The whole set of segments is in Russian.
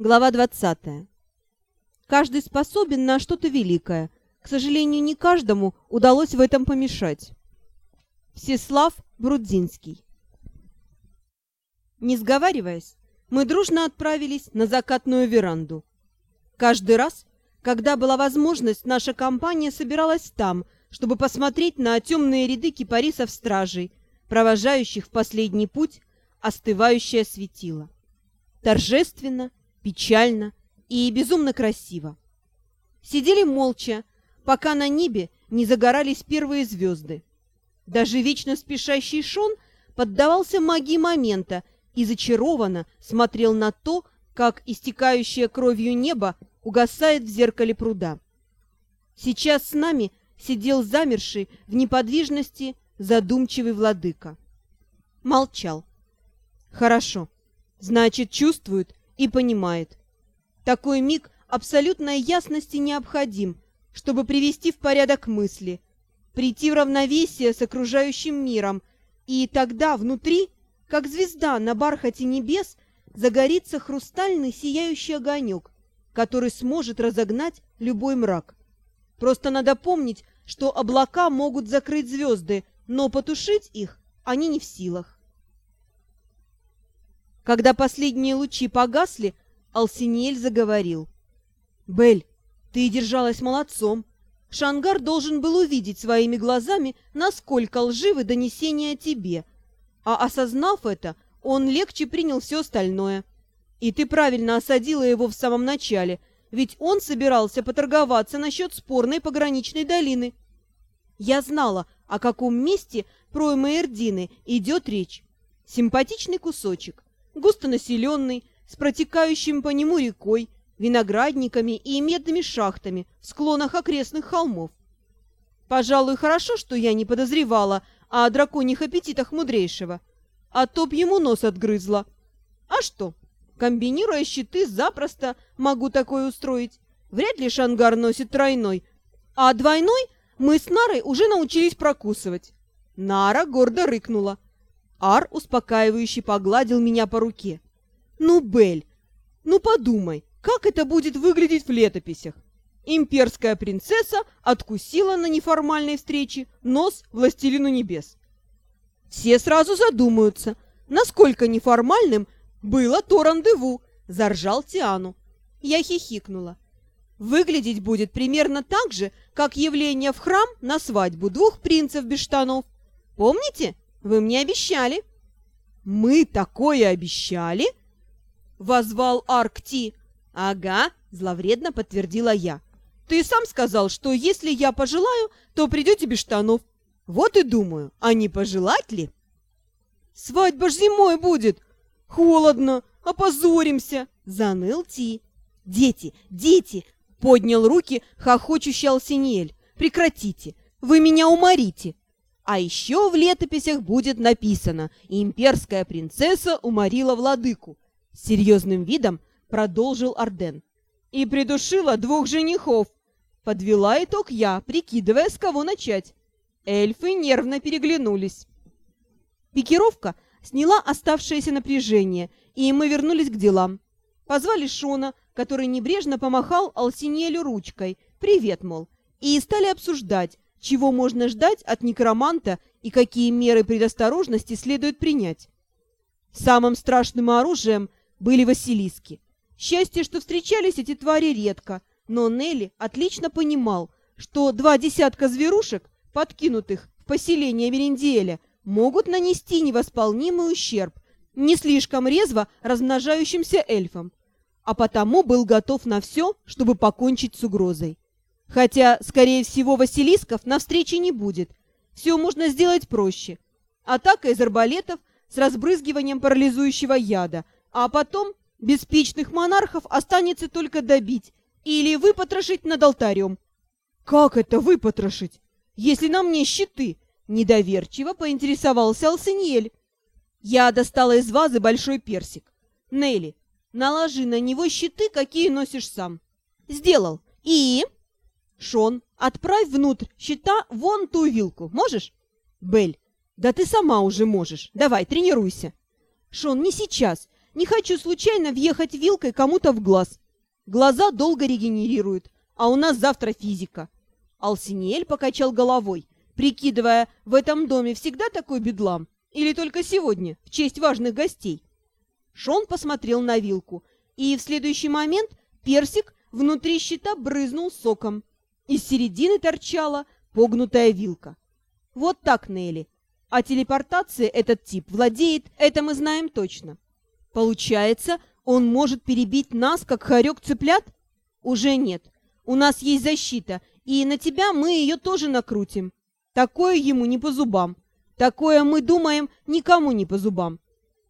Глава 20. Каждый способен на что-то великое. К сожалению, не каждому удалось в этом помешать. Всеслав Брудзинский. Не сговариваясь, мы дружно отправились на закатную веранду. Каждый раз, когда была возможность, наша компания собиралась там, чтобы посмотреть на темные ряды кипарисов-стражей, провожающих в последний путь остывающее светило. Торжественно, печально и безумно красиво. Сидели молча, пока на небе не загорались первые звезды. Даже вечно спешащий Шон поддавался магии момента и зачарованно смотрел на то, как истекающее кровью небо угасает в зеркале пруда. Сейчас с нами сидел замерший в неподвижности задумчивый владыка. Молчал. Хорошо. Значит, чувствует и понимает. Такой миг абсолютной ясности необходим, чтобы привести в порядок мысли, прийти в равновесие с окружающим миром, и тогда внутри, как звезда на бархате небес, загорится хрустальный сияющий огонек, который сможет разогнать любой мрак. Просто надо помнить, что облака могут закрыть звезды, но потушить их они не в силах. Когда последние лучи погасли, Алсинель заговорил. «Бель, ты держалась молодцом. Шангар должен был увидеть своими глазами, насколько лживы донесения о тебе. А осознав это, он легче принял все остальное. И ты правильно осадила его в самом начале, ведь он собирался поторговаться насчет спорной пограничной долины. Я знала, о каком месте проймы Эрдины идет речь. Симпатичный кусочек густонаселенный, с протекающим по нему рекой, виноградниками и медными шахтами в склонах окрестных холмов. Пожалуй, хорошо, что я не подозревала о драконьих аппетитах мудрейшего, а то б ему нос отгрызла. А что, комбинируя щиты, запросто могу такое устроить. Вряд ли Шангар носит тройной, а двойной мы с Нарой уже научились прокусывать. Нара гордо рыкнула. Ар успокаивающе погладил меня по руке. «Ну, Бель, ну подумай, как это будет выглядеть в летописях? Имперская принцесса откусила на неформальной встрече нос властелину небес. Все сразу задумаются, насколько неформальным было то рандеву, заржал Тиану. Я хихикнула. Выглядеть будет примерно так же, как явление в храм на свадьбу двух принцев без штанов. Помните? Вы мне обещали». «Мы такое обещали?» — возвал Аркти. «Ага», — зловредно подтвердила я. «Ты сам сказал, что если я пожелаю, то придете без штанов. Вот и думаю, а не пожелать ли?» «Свадьба ж зимой будет! Холодно, опозоримся!» — заныл Ти. «Дети, дети!» — поднял руки хохочущий Алсинель. «Прекратите! Вы меня уморите! А еще в летописях будет написано «Имперская принцесса уморила владыку». Серьезным видом продолжил Арден. «И придушила двух женихов». Подвела итог я, прикидывая, с кого начать. Эльфы нервно переглянулись. Пикировка сняла оставшееся напряжение, и мы вернулись к делам. Позвали Шона, который небрежно помахал Алсинелю ручкой. «Привет, мол». И стали обсуждать, чего можно ждать от некроманта и какие меры предосторожности следует принять. Самым страшным оружием были василиски. Счастье, что встречались эти твари редко, но Нелли отлично понимал, что два десятка зверушек, подкинутых в поселение Мериндиэля, могут нанести невосполнимый ущерб не слишком резво размножающимся эльфам, а потому был готов на все, чтобы покончить с угрозой. Хотя, скорее всего, Василисков на встрече не будет. Все можно сделать проще. Атака из арбалетов с разбрызгиванием парализующего яда, а потом беспечных монархов останется только добить или выпотрошить над алтарем. «Как это выпотрошить, если на мне щиты?» Недоверчиво поинтересовался Алсиньель. Я достала из вазы большой персик. «Нелли, наложи на него щиты, какие носишь сам». «Сделал. И...» Шон, отправь внутрь щита вон ту вилку. Можешь? Бель, да ты сама уже можешь. Давай, тренируйся. Шон, не сейчас. Не хочу случайно въехать вилкой кому-то в глаз. Глаза долго регенерируют, а у нас завтра физика. Алсиниэль покачал головой, прикидывая, в этом доме всегда такой бедлам? Или только сегодня, в честь важных гостей? Шон посмотрел на вилку, и в следующий момент персик внутри щита брызнул соком. Из середины торчала погнутая вилка. Вот так, Нелли. А телепортация этот тип владеет, это мы знаем точно. Получается, он может перебить нас, как хорек цыплят? Уже нет. У нас есть защита, и на тебя мы ее тоже накрутим. Такое ему не по зубам. Такое, мы думаем, никому не по зубам.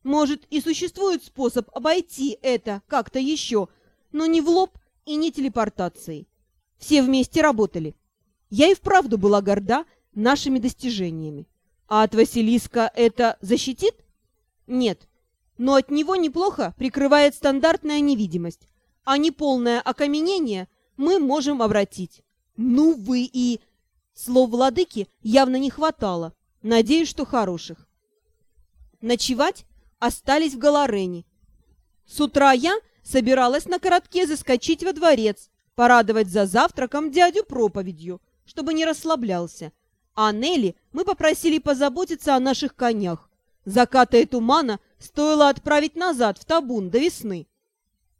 Может, и существует способ обойти это как-то еще, но не в лоб и не телепортацией. Все вместе работали. Я и вправду была горда нашими достижениями. А от Василиска это защитит? Нет. Но от него неплохо прикрывает стандартная невидимость. А неполное окаменение мы можем обратить. Ну вы и... Слов владыки явно не хватало. Надеюсь, что хороших. Ночевать остались в Галарене. С утра я собиралась на коротке заскочить во дворец, порадовать за завтраком дядю проповедью, чтобы не расслаблялся. А Нелли мы попросили позаботиться о наших конях. Заката и тумана стоило отправить назад в табун до весны.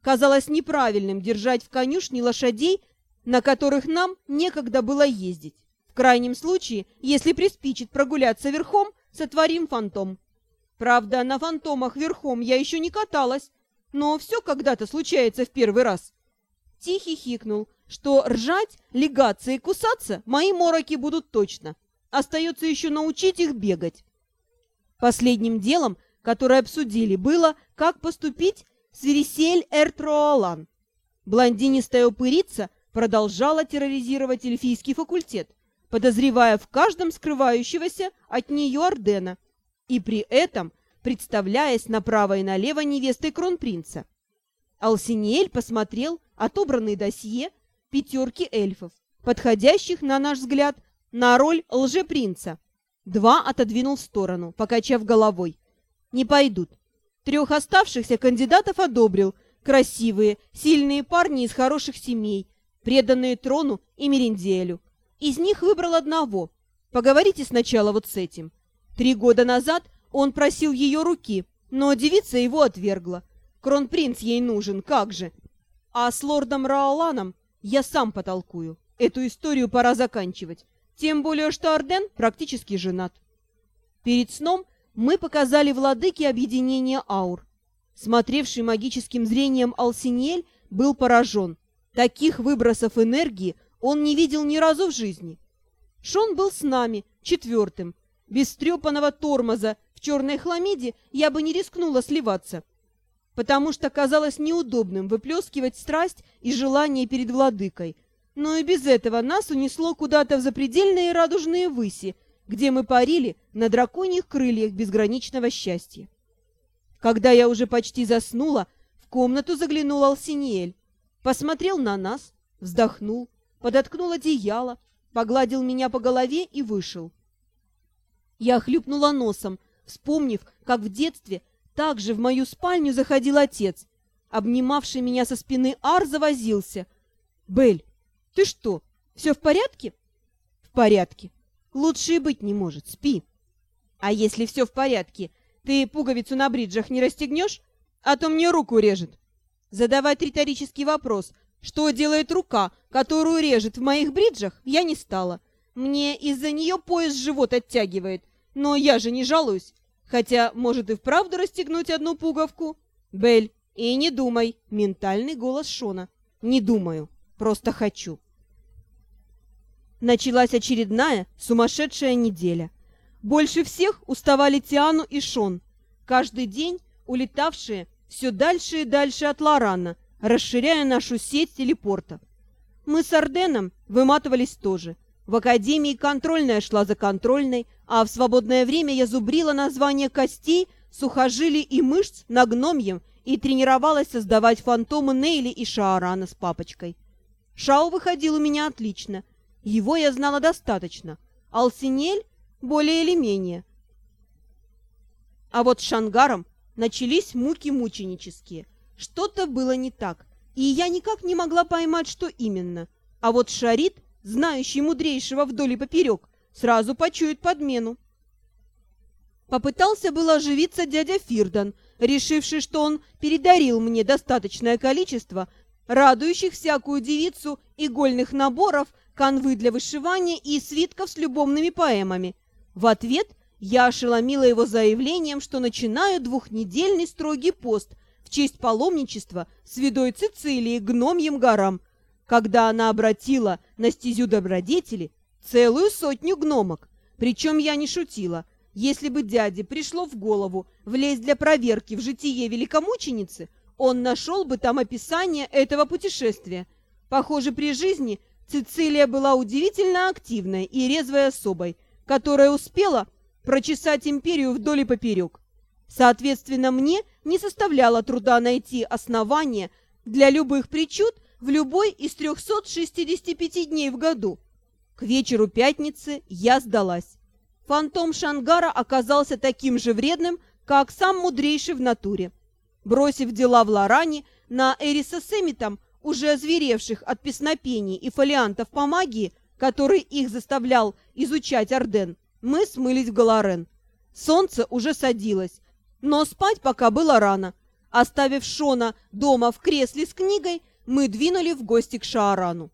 Казалось неправильным держать в конюшне лошадей, на которых нам некогда было ездить. В крайнем случае, если приспичит прогуляться верхом, сотворим фантом. Правда, на фантомах верхом я еще не каталась, но все когда-то случается в первый раз. Тихий хикнул, что ржать, легаться и кусаться мои мороки будут точно. Остается еще научить их бегать. Последним делом, которое обсудили, было, как поступить с Вересель Эртроалан. Блондинистая упырица продолжала терроризировать эльфийский факультет, подозревая в каждом скрывающегося от нее Ордена, и при этом представляясь направо и налево невестой кронпринца. Алсиниэль посмотрел отобранные досье пятерки эльфов, подходящих, на наш взгляд, на роль лжепринца. Два отодвинул в сторону, покачав головой. Не пойдут. Трех оставшихся кандидатов одобрил. Красивые, сильные парни из хороших семей, преданные трону и Меринделю. Из них выбрал одного. Поговорите сначала вот с этим. Три года назад он просил ее руки, но девица его отвергла. Кронпринц ей нужен, как же. А с лордом Раоланом я сам потолкую. Эту историю пора заканчивать. Тем более, что Арден практически женат. Перед сном мы показали владыке объединения аур. Смотревший магическим зрением Алсиньель был поражен. Таких выбросов энергии он не видел ни разу в жизни. Шон был с нами, четвертым. Без стрепанного тормоза в черной хламиде я бы не рискнула сливаться, потому что казалось неудобным выплескивать страсть и желание перед владыкой — но и без этого нас унесло куда-то в запредельные радужные выси, где мы парили на драконьих крыльях безграничного счастья. Когда я уже почти заснула, в комнату заглянул Алсиниэль, посмотрел на нас, вздохнул, подоткнул одеяло, погладил меня по голове и вышел. Я хлюпнула носом, вспомнив, как в детстве также в мою спальню заходил отец. Обнимавший меня со спины Ар завозился. «Бель, ты что, все в порядке? В порядке. Лучше и быть не может. Спи. А если все в порядке, ты пуговицу на бриджах не расстегнешь? А то мне руку режет. Задавать риторический вопрос, что делает рука, которую режет в моих бриджах, я не стала. Мне из-за нее пояс живот оттягивает, но я же не жалуюсь. Хотя, может и вправду расстегнуть одну пуговку? Бель, и не думай, ментальный голос Шона. Не думаю, просто хочу. Началась очередная сумасшедшая неделя. Больше всех уставали Тиану и Шон, каждый день улетавшие все дальше и дальше от Лорана, расширяя нашу сеть телепортов. Мы с Арденом выматывались тоже. В академии контрольная шла за контрольной, а в свободное время я зубрила названия костей, сухожилий и мышц на гномьем и тренировалась создавать фантомы Нейли и Шаарана с папочкой. Шау выходил у меня отлично — его я знала достаточно. Алсинель более или менее. А вот с Шангаром начались муки мученические. Что-то было не так, и я никак не могла поймать, что именно. А вот Шарит, знающий мудрейшего вдоль и поперек, сразу почует подмену. Попытался было оживиться дядя Фирдан, решивший, что он передарил мне достаточное количество радующих всякую девицу игольных наборов, канвы для вышивания и свитков с любовными поэмами. В ответ я ошеломила его заявлением, что начинаю двухнедельный строгий пост в честь паломничества святой Цицилии к гномьим горам, когда она обратила на стезю добродетели целую сотню гномок. Причем я не шутила. Если бы дяде пришло в голову влезть для проверки в житие великомученицы, он нашел бы там описание этого путешествия. Похоже, при жизни Цицилия была удивительно активной и резвой особой, которая успела прочесать империю вдоль и поперек. Соответственно, мне не составляло труда найти основания для любых причуд в любой из 365 дней в году. К вечеру пятницы я сдалась. Фантом Шангара оказался таким же вредным, как сам мудрейший в натуре. Бросив дела в Лоране, на Эриса Семитом, уже озверевших от песнопений и фолиантов по магии, который их заставлял изучать Орден, мы смылись в Галарен. Солнце уже садилось, но спать пока было рано. Оставив Шона дома в кресле с книгой, мы двинули в гости к Шаарану.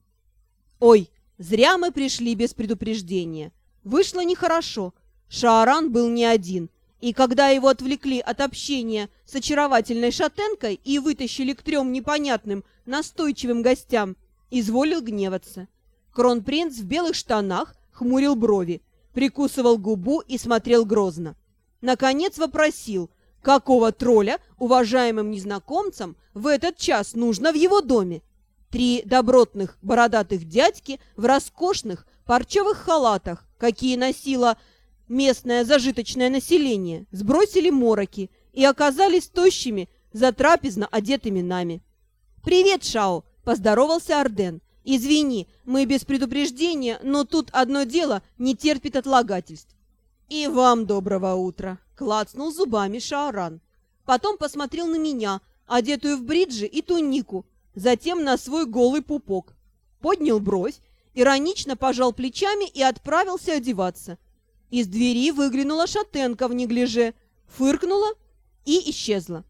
Ой, зря мы пришли без предупреждения. Вышло нехорошо. Шааран был не один, и когда его отвлекли от общения с очаровательной шатенкой и вытащили к трем непонятным, настойчивым гостям, изволил гневаться. Кронпринц в белых штанах хмурил брови, прикусывал губу и смотрел грозно. Наконец вопросил, какого тролля уважаемым незнакомцам в этот час нужно в его доме. Три добротных бородатых дядьки в роскошных парчевых халатах, какие носило местное зажиточное население, сбросили мороки и оказались тощими, затрапезно одетыми нами. «Привет, Шао!» – поздоровался Арден. «Извини, мы без предупреждения, но тут одно дело не терпит отлагательств. «И вам доброго утра!» — клацнул зубами Шааран. Потом посмотрел на меня, одетую в бриджи и тунику, затем на свой голый пупок. Поднял бровь, иронично пожал плечами и отправился одеваться. Из двери выглянула шатенка в неглиже, фыркнула и исчезла.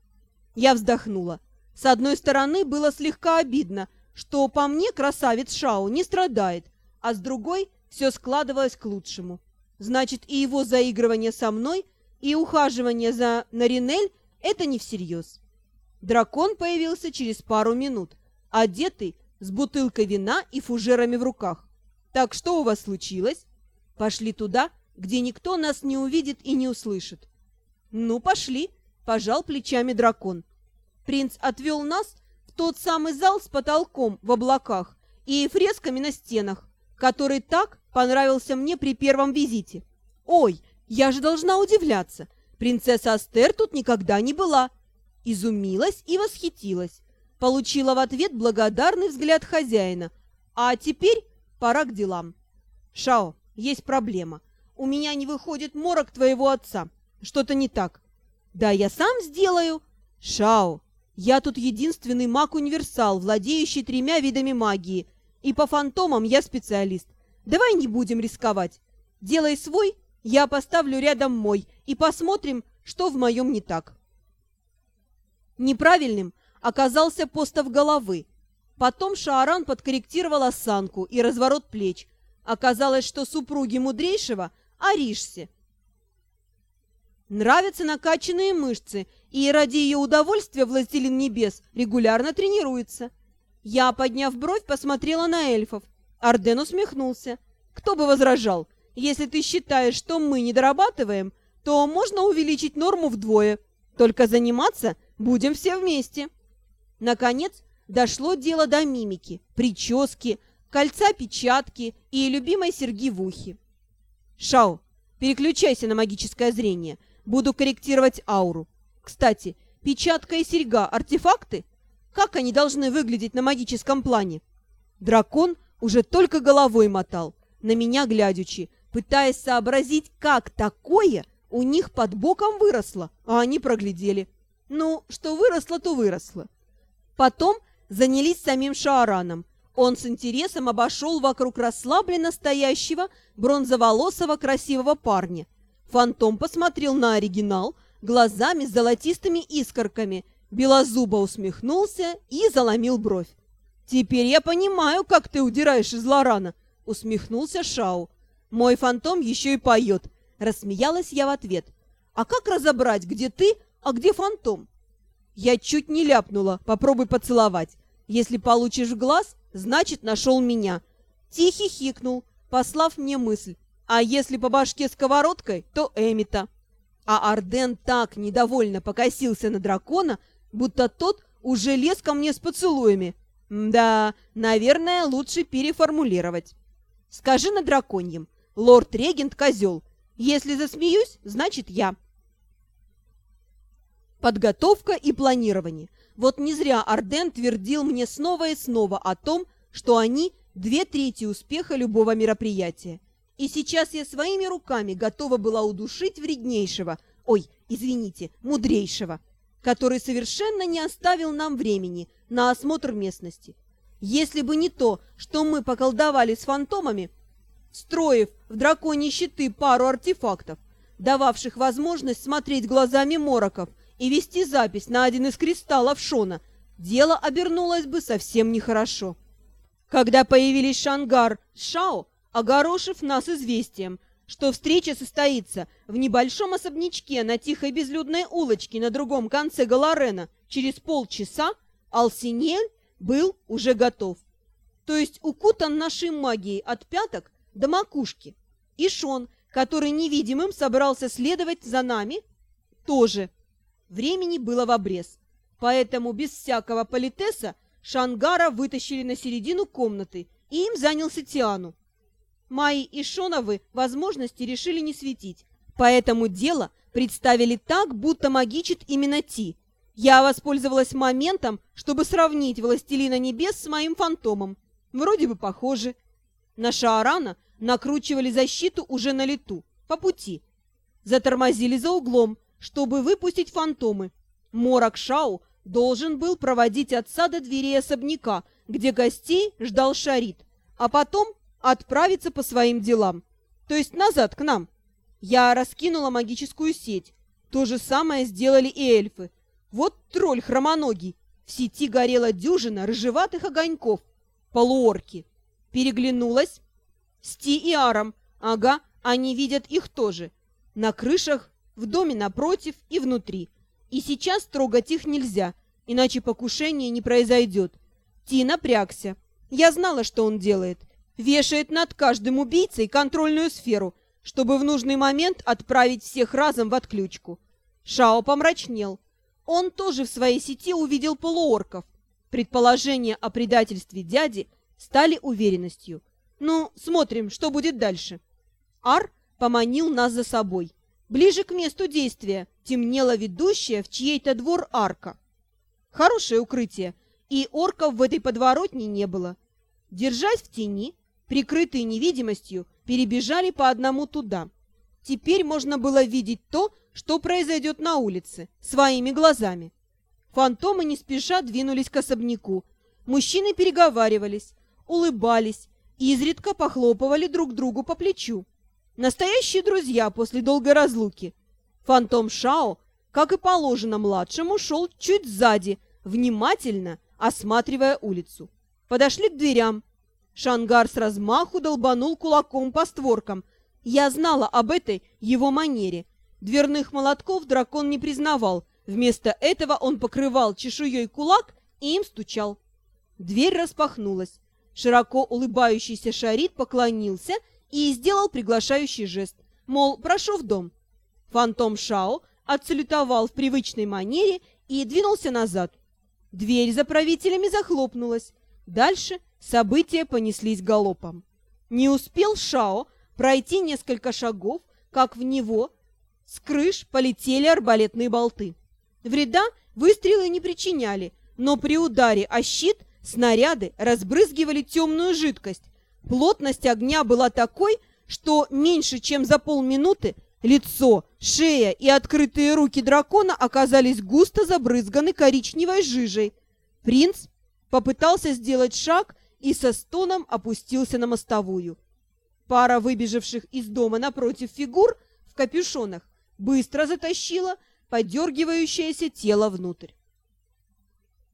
Я вздохнула. С одной стороны, было слегка обидно, что по мне красавец Шау не страдает, а с другой все складывалось к лучшему. Значит, и его заигрывание со мной, и ухаживание за Наринель — это не всерьез. Дракон появился через пару минут, одетый с бутылкой вина и фужерами в руках. «Так что у вас случилось?» «Пошли туда, где никто нас не увидит и не услышит». «Ну, пошли», — пожал плечами дракон. Принц отвел нас в тот самый зал с потолком в облаках и фресками на стенах, который так понравился мне при первом визите. Ой, я же должна удивляться. Принцесса Астер тут никогда не была. Изумилась и восхитилась. Получила в ответ благодарный взгляд хозяина. А теперь пора к делам. Шао, есть проблема. У меня не выходит морок твоего отца. Что-то не так. Да, я сам сделаю. Шао, я тут единственный маг-универсал, владеющий тремя видами магии. И по фантомам я специалист. Давай не будем рисковать. Делай свой, я поставлю рядом мой, и посмотрим, что в моем не так. Неправильным оказался постов головы. Потом Шааран подкорректировал осанку и разворот плеч. Оказалось, что супруги мудрейшего – Аришсе. Нравятся накачанные мышцы, и ради ее удовольствия Властелин Небес регулярно тренируется. Я, подняв бровь, посмотрела на эльфов. Арден усмехнулся. «Кто бы возражал? Если ты считаешь, что мы не дорабатываем, то можно увеличить норму вдвое. Только заниматься будем все вместе». Наконец, дошло дело до мимики, прически, кольца-печатки и любимой серьги в ухе. «Шау, переключайся на магическое зрение. Буду корректировать ауру. Кстати, печатка и серьга — артефакты? Как они должны выглядеть на магическом плане?» Дракон уже только головой мотал, на меня глядячи, пытаясь сообразить, как такое у них под боком выросло, а они проглядели. Ну, что выросло, то выросло. Потом занялись самим Шаараном. Он с интересом обошел вокруг расслабленно стоящего бронзоволосого красивого парня. Фантом посмотрел на оригинал глазами с золотистыми искорками, белозубо усмехнулся и заломил бровь. «Теперь я понимаю, как ты удираешь из Лорана», — усмехнулся Шау. «Мой фантом еще и поет», — рассмеялась я в ответ. «А как разобрать, где ты, а где фантом?» Я чуть не ляпнула, попробуй поцеловать. Если получишь глаз, значит, нашел меня. Тихий хикнул, послав мне мысль. А если по башке сковородкой, то Эмита. А Арден так недовольно покосился на дракона, будто тот уже лез ко мне с поцелуями. Да, наверное, лучше переформулировать. Скажи на драконьем. Лорд-регент козел. Если засмеюсь, значит я. Подготовка и планирование. Вот не зря Арден твердил мне снова и снова о том, что они две трети успеха любого мероприятия. И сейчас я своими руками готова была удушить вреднейшего, ой, извините, мудрейшего, который совершенно не оставил нам времени на осмотр местности. Если бы не то, что мы поколдовали с фантомами, встроив в драконьи щиты пару артефактов, дававших возможность смотреть глазами мороков и вести запись на один из кристаллов Шона, дело обернулось бы совсем нехорошо. Когда появились Шангар Шао, огорошив нас известием, что встреча состоится в небольшом особнячке на тихой безлюдной улочке на другом конце Галарена через полчаса, Алсинель был уже готов. То есть укутан нашей магией от пяток до макушки. И Шон, который невидимым собрался следовать за нами, тоже. Времени было в обрез. Поэтому без всякого политеса Шангара вытащили на середину комнаты, и им занялся Тиану. Майи и Шоновы возможности решили не светить, поэтому дело представили так, будто магичит именно Ти. Я воспользовалась моментом, чтобы сравнить Властелина Небес с моим фантомом. Вроде бы похожи. На Шаарана накручивали защиту уже на лету, по пути. Затормозили за углом, чтобы выпустить фантомы. Морок Шау должен был проводить отца до дверей особняка, где гостей ждал Шарит, а потом отправиться по своим делам, то есть назад к нам. Я раскинула магическую сеть. То же самое сделали и эльфы. Вот тролль хромоногий. В сети горела дюжина рыжеватых огоньков. Полуорки. Переглянулась. Сти и Аром. Ага, они видят их тоже. На крышах, в доме напротив и внутри. И сейчас трогать их нельзя, иначе покушение не произойдет. Ти напрягся. Я знала, что он делает — вешает над каждым убийцей контрольную сферу, чтобы в нужный момент отправить всех разом в отключку. Шао помрачнел. Он тоже в своей сети увидел полуорков. Предположения о предательстве дяди стали уверенностью. Ну, смотрим, что будет дальше. Ар поманил нас за собой. Ближе к месту действия темнела ведущая в чьей-то двор арка. Хорошее укрытие, и орков в этой подворотне не было. Держась в тени, прикрытые невидимостью, перебежали по одному туда. Теперь можно было видеть то, что произойдет на улице, своими глазами. Фантомы не спеша двинулись к особняку. Мужчины переговаривались, улыбались, изредка похлопывали друг другу по плечу. Настоящие друзья после долгой разлуки. Фантом Шао, как и положено младшему, шел чуть сзади, внимательно осматривая улицу. Подошли к дверям, Шангар с размаху долбанул кулаком по створкам. Я знала об этой его манере. Дверных молотков дракон не признавал. Вместо этого он покрывал чешуей кулак и им стучал. Дверь распахнулась. Широко улыбающийся Шарит поклонился и сделал приглашающий жест, мол, прошу в дом. Фантом Шао отсалютовал в привычной манере и двинулся назад. Дверь за правителями захлопнулась. Дальше События понеслись галопом. Не успел Шао пройти несколько шагов, как в него с крыш полетели арбалетные болты. Вреда выстрелы не причиняли, но при ударе о щит снаряды разбрызгивали темную жидкость. Плотность огня была такой, что меньше чем за полминуты Лицо, шея и открытые руки дракона оказались густо забрызганы коричневой жижей. Принц попытался сделать шаг и со стоном опустился на мостовую. Пара выбежавших из дома напротив фигур в капюшонах быстро затащила подергивающееся тело внутрь.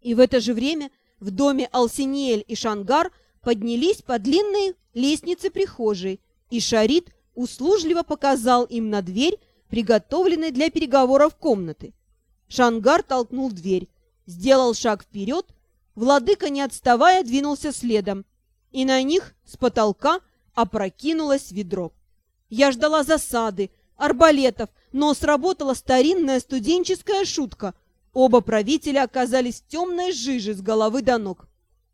И в это же время в доме Алсиниэль и Шангар поднялись по длинной лестнице прихожей, и Шарит услужливо показал им на дверь, приготовленной для переговоров комнаты. Шангар толкнул дверь, сделал шаг вперед, владыка, не отставая, двинулся следом, и на них с потолка опрокинулось ведро. Я ждала засады, арбалетов, но сработала старинная студенческая шутка. Оба правителя оказались темной жиже с головы до ног.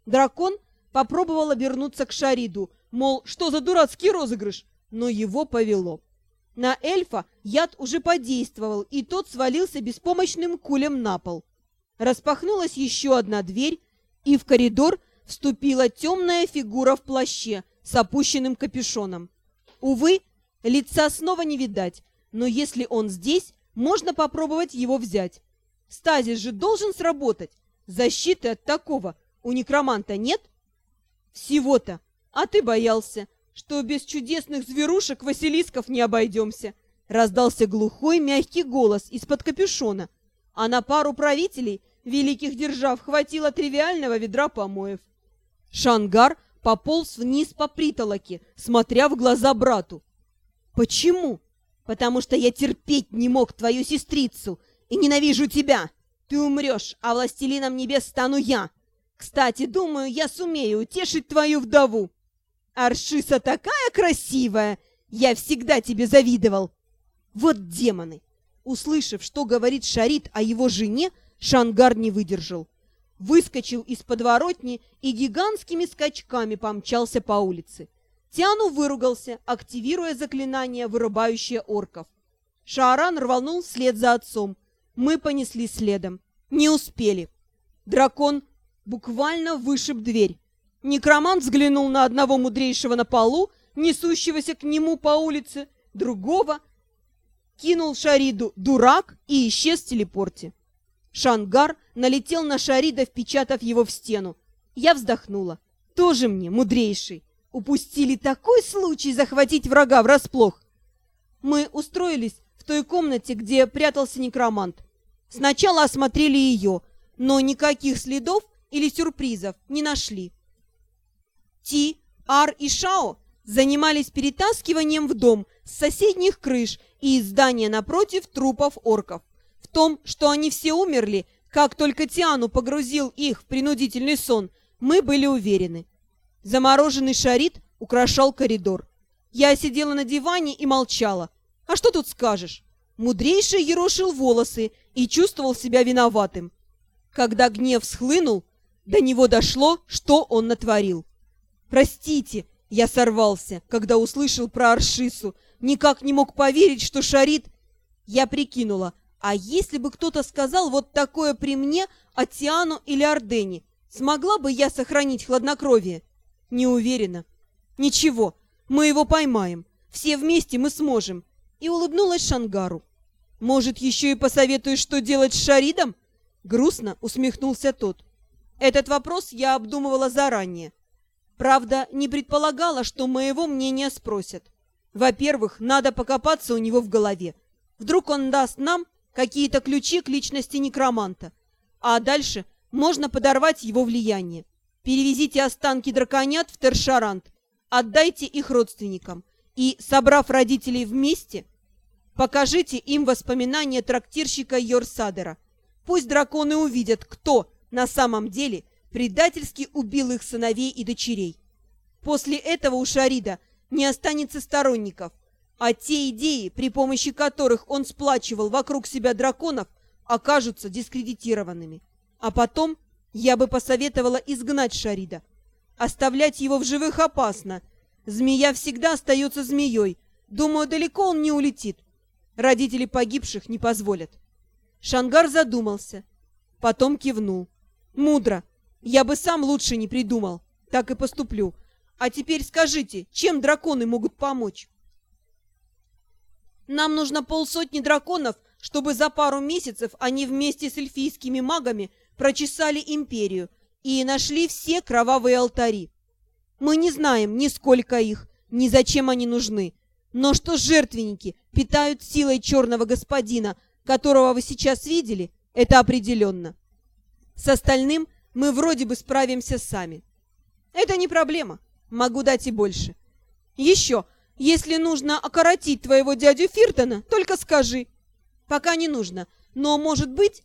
Дракон попробовал обернуться к Шариду, мол, что за дурацкий розыгрыш, но его повело. На эльфа яд уже подействовал, и тот свалился беспомощным кулем на пол. Распахнулась еще одна дверь, и в коридор вступила темная фигура в плаще с опущенным капюшоном. Увы, лица снова не видать, но если он здесь, можно попробовать его взять. Стазис же должен сработать. Защиты от такого у некроманта нет? Всего-то. А ты боялся, что без чудесных зверушек Василисков не обойдемся. Раздался глухой мягкий голос из-под капюшона. А на пару правителей великих держав хватило тривиального ведра помоев. Шангар пополз вниз по притолоке, смотря в глаза брату. «Почему?» «Потому что я терпеть не мог твою сестрицу и ненавижу тебя. Ты умрешь, а властелином небес стану я. Кстати, думаю, я сумею утешить твою вдову. Аршиса такая красивая! Я всегда тебе завидовал!» Вот демоны! Услышав, что говорит Шарит о его жене, Шангар не выдержал. Выскочил из подворотни и гигантскими скачками помчался по улице. Тиану выругался, активируя заклинание, вырубающее орков. Шааран рванул вслед за отцом. Мы понесли следом. Не успели. Дракон буквально вышиб дверь. Некромант взглянул на одного мудрейшего на полу, несущегося к нему по улице, другого, кинул Шариду «дурак» и исчез в телепорте. Шангар налетел на Шарида, впечатав его в стену. Я вздохнула. Тоже мне, мудрейший. Упустили такой случай захватить врага врасплох. Мы устроились в той комнате, где прятался некромант. Сначала осмотрели ее, но никаких следов или сюрпризов не нашли. Ти, Ар и Шао занимались перетаскиванием в дом с соседних крыш и из здания напротив трупов орков. В том, что они все умерли, как только Тиану погрузил их в принудительный сон, мы были уверены. Замороженный шарит украшал коридор. Я сидела на диване и молчала. А что тут скажешь? Мудрейший ерошил волосы и чувствовал себя виноватым. Когда гнев схлынул, до него дошло, что он натворил. «Простите!» — я сорвался, когда услышал про Аршису. Никак не мог поверить, что Шарит... Я прикинула, а если бы кто-то сказал вот такое при мне о Тиану или Ордене, смогла бы я сохранить хладнокровие? Не уверена. Ничего, мы его поймаем. Все вместе мы сможем. И улыбнулась Шангару. Может, еще и посоветуешь, что делать с Шаридом? Грустно усмехнулся тот. Этот вопрос я обдумывала заранее. Правда, не предполагала, что моего мнения спросят. Во-первых, надо покопаться у него в голове. Вдруг он даст нам какие-то ключи к личности некроманта. А дальше можно подорвать его влияние. Перевезите останки драконят в Тершарант, отдайте их родственникам и, собрав родителей вместе, покажите им воспоминания трактирщика Йорсадера. Пусть драконы увидят, кто на самом деле предательски убил их сыновей и дочерей. После этого у Шарида не останется сторонников, а те идеи, при помощи которых он сплачивал вокруг себя драконов, окажутся дискредитированными. А потом я бы посоветовала изгнать Шарида. Оставлять его в живых опасно. Змея всегда остается змеей. Думаю, далеко он не улетит. Родители погибших не позволят. Шангар задумался. Потом кивнул. Мудро. Я бы сам лучше не придумал. Так и поступлю. А теперь скажите, чем драконы могут помочь? Нам нужно полсотни драконов, чтобы за пару месяцев они вместе с эльфийскими магами прочесали империю и нашли все кровавые алтари. Мы не знаем ни сколько их, ни зачем они нужны, но что жертвенники питают силой черного господина, которого вы сейчас видели, это определенно. С остальным мы вроде бы справимся сами. Это не проблема, могу дать и больше. Еще, если нужно окоротить твоего дядю Фиртона, только скажи. Пока не нужно, но, может быть,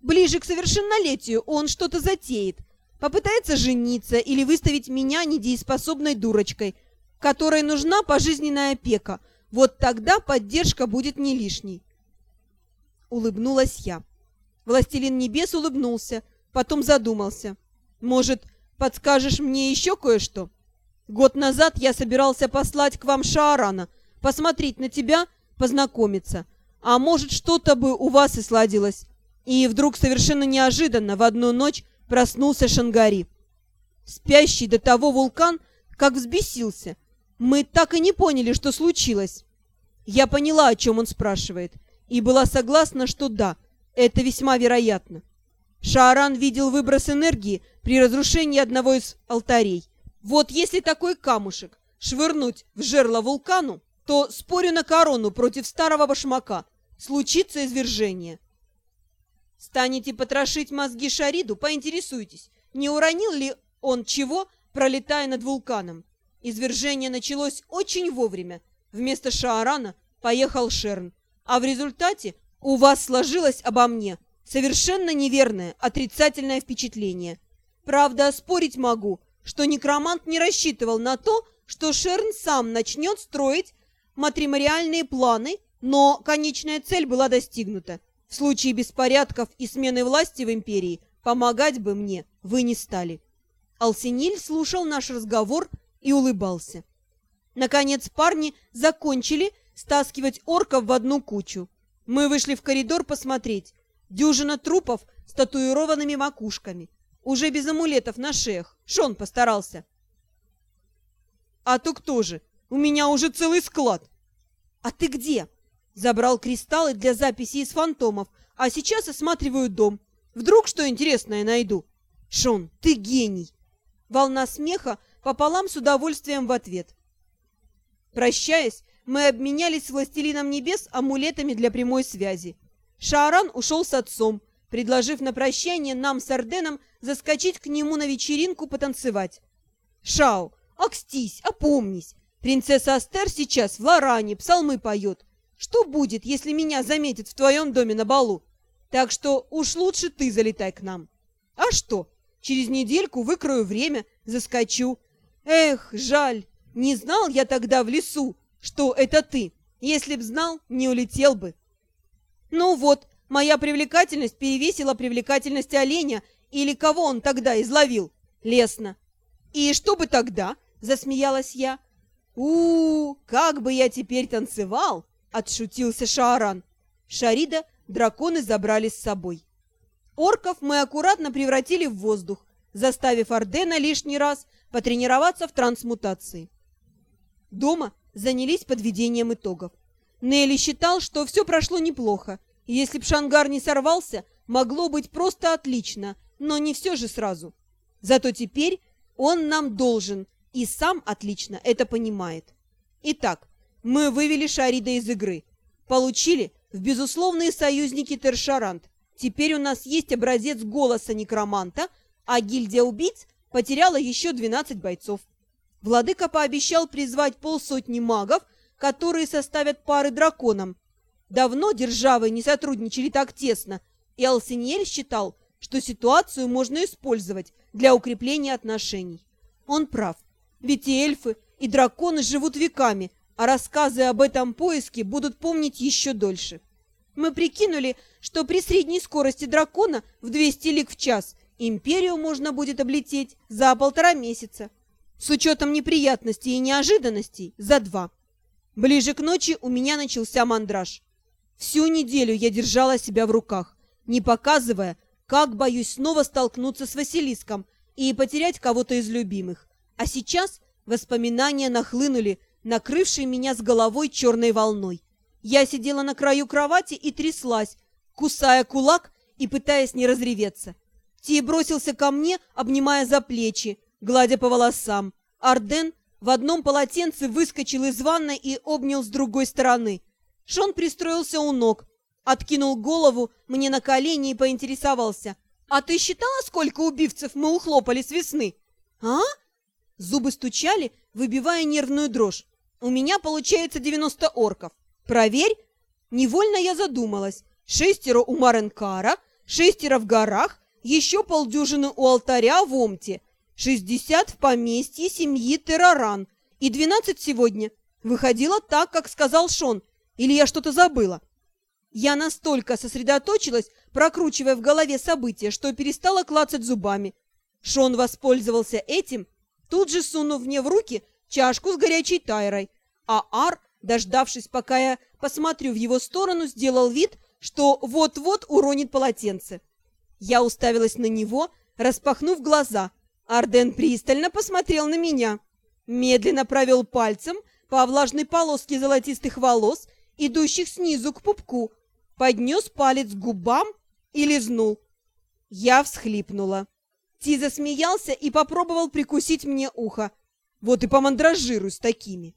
ближе к совершеннолетию он что-то затеет. Попытается жениться или выставить меня недееспособной дурочкой, которой нужна пожизненная опека. Вот тогда поддержка будет не лишней. Улыбнулась я. Властелин небес улыбнулся, потом задумался. Может, подскажешь мне еще кое-что? Год назад я собирался послать к вам Шаарана, посмотреть на тебя, познакомиться. А может, что-то бы у вас и сладилось. И вдруг совершенно неожиданно в одну ночь проснулся Шангари. Спящий до того вулкан, как взбесился. Мы так и не поняли, что случилось. Я поняла, о чем он спрашивает, и была согласна, что да, это весьма вероятно. Шааран видел выброс энергии при разрушении одного из алтарей. Вот если такой камушек швырнуть в жерло вулкану, то спорю на корону против старого башмака. Случится извержение. Станете потрошить мозги Шариду, поинтересуйтесь, не уронил ли он чего, пролетая над вулканом. Извержение началось очень вовремя. Вместо Шаарана поехал Шерн. А в результате у вас сложилось обо мне совершенно неверное, отрицательное впечатление. Правда, спорить могу, что некромант не рассчитывал на то, что Шерн сам начнет строить матримориальные планы, но конечная цель была достигнута. В случае беспорядков и смены власти в империи помогать бы мне вы не стали. Алсиниль слушал наш разговор и улыбался. Наконец парни закончили стаскивать орков в одну кучу. Мы вышли в коридор посмотреть. Дюжина трупов с татуированными макушками. Уже без амулетов на шеях. Шон постарался. А то кто же? У меня уже целый склад. А ты где? Забрал кристаллы для записи из фантомов, а сейчас осматриваю дом. Вдруг что интересное найду. Шон, ты гений. Волна смеха пополам с удовольствием в ответ. Прощаясь, мы обменялись с Властелином Небес амулетами для прямой связи. Шааран ушел с отцом, предложив на прощание нам с Орденом заскочить к нему на вечеринку потанцевать. «Шао, окстись, опомнись! Принцесса Астер сейчас в Лоране псалмы поет. Что будет, если меня заметят в твоем доме на балу? Так что уж лучше ты залетай к нам. А что, через недельку выкрою время, заскочу. Эх, жаль, не знал я тогда в лесу, что это ты. Если б знал, не улетел бы». Ну вот, моя привлекательность перевесила привлекательность оленя, или кого он тогда изловил? Лесно. И что бы тогда? Засмеялась я. у, -у как бы я теперь танцевал! Отшутился Шааран. Шарида драконы забрали с собой. Орков мы аккуратно превратили в воздух, заставив Ордена лишний раз потренироваться в трансмутации. Дома занялись подведением итогов. Нелли считал, что все прошло неплохо, если б Шангар не сорвался, могло быть просто отлично, но не все же сразу. Зато теперь он нам должен, и сам отлично это понимает. Итак, мы вывели Шарида из игры, получили в безусловные союзники Тершарант. Теперь у нас есть образец голоса некроманта, а гильдия убийц потеряла еще 12 бойцов. Владыка пообещал призвать полсотни магов, которые составят пары драконам. Давно державы не сотрудничали так тесно, и Алсиньель считал, что ситуацию можно использовать для укрепления отношений. Он прав, ведь и эльфы, и драконы живут веками, а рассказы об этом поиске будут помнить еще дольше. Мы прикинули, что при средней скорости дракона в 200 лиг в час империю можно будет облететь за полтора месяца. С учетом неприятностей и неожиданностей – за два. Ближе к ночи у меня начался мандраж. Всю неделю я держала себя в руках, не показывая, как боюсь снова столкнуться с Василиском и потерять кого-то из любимых. А сейчас воспоминания нахлынули, накрывшие меня с головой черной волной. Я сидела на краю кровати и тряслась, кусая кулак и пытаясь не разреветься. Ти бросился ко мне, обнимая за плечи, гладя по волосам. Арден в одном полотенце выскочил из ванной и обнял с другой стороны. Шон пристроился у ног, откинул голову мне на колени и поинтересовался. «А ты считала, сколько убивцев мы ухлопали с весны?» «А?» Зубы стучали, выбивая нервную дрожь. «У меня получается 90 орков. Проверь!» Невольно я задумалась. Шестеро у Маренкара, шестеро в горах, еще полдюжины у алтаря в Омте, шестьдесят в поместье семьи Терроран и двенадцать сегодня. Выходило так, как сказал Шон, или я что-то забыла? Я настолько сосредоточилась, прокручивая в голове события, что перестала клацать зубами. Шон воспользовался этим, тут же сунув мне в руки чашку с горячей тайрой, а Ар, дождавшись, пока я посмотрю в его сторону, сделал вид, что вот-вот уронит полотенце. Я уставилась на него, распахнув глаза. Арден пристально посмотрел на меня, медленно провел пальцем по влажной полоске золотистых волос, идущих снизу к пупку, поднес палец к губам и лизнул. Я всхлипнула. Ти засмеялся и попробовал прикусить мне ухо. Вот и помандражируй с такими.